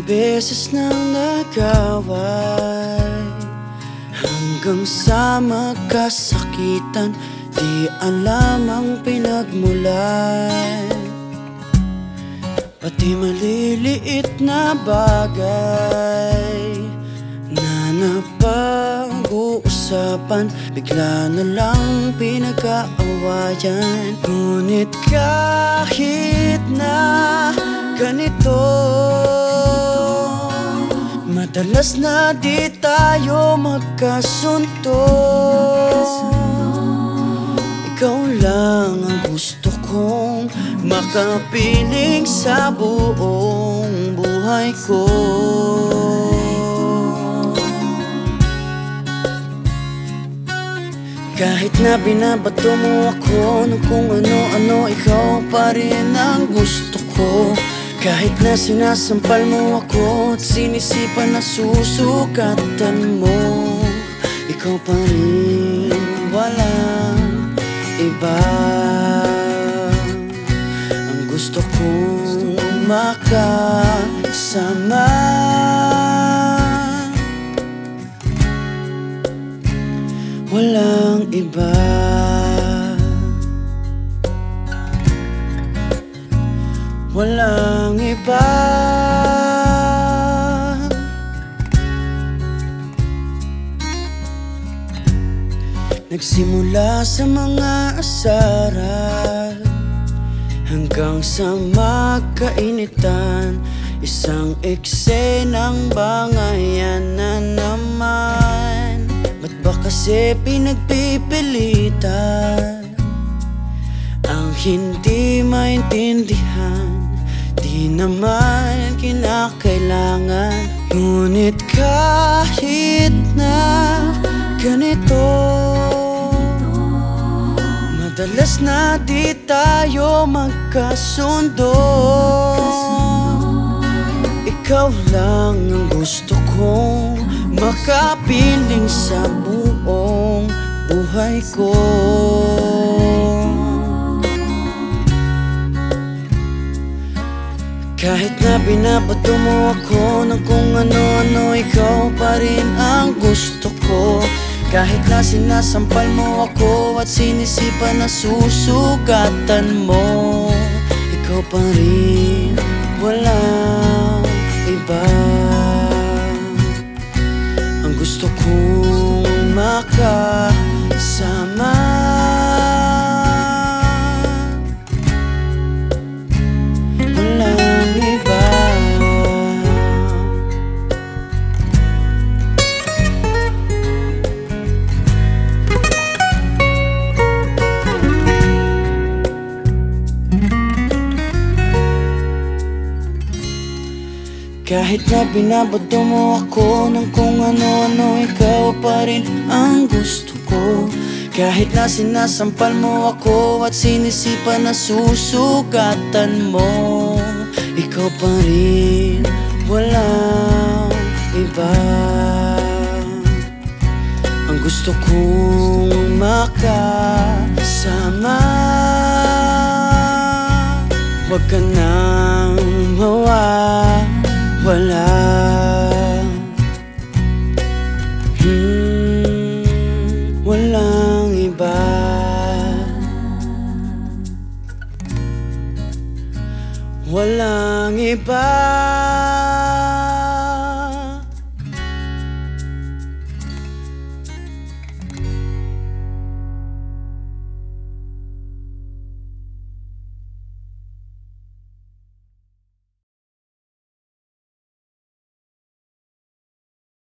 Ilang beses nang nag-away. Hanggang sa magkasakitan Di alam ang pinagmulan Pati maliliit na bagay Na napag-uusapan Bigla na lang pinag-aawayan. Ngunit kahit na ganito Madalas na di tayo magkasundo Ikaw lang ang gusto kong makapiling sa buong buhay ko. Kahit na binabato mo ako ng kung ano-ano Ikaw pa rin ang gusto ko Kahit na sinasampal mo ako At sinisipan na susukatan mo Ikaw pa rin walang iba. Ang gusto kong makasama. Walang iba Walang iba. Nagsimula sa mga asaran Hanggang sa magkainitan. Isang eksenang bangayan na naman. Ba't ba kasi pinagpipilitan Ang hindi maintindihan Di naman kinakailangan. Ngunit kahit na ganito Madalas na di tayo magkasundo. Ikaw lang ang gusto kong makapiling sa buong buhay ko Kahit na binabato mo ako ng kung ano-ano Ikaw pa rin ang gusto ko. Kahit na sinasampal mo ako At sinisipan na susugatan mo Ikaw pa rin Kahit na binabato mo ako ng kung ano-ano Ikaw pa rin ang gusto ko. Kahit na sinasampal mo ako At sinisipan na susugatan mo Ikaw pa rin walang iba. Ang gusto kong makasama. Huwag ka nang Walang iba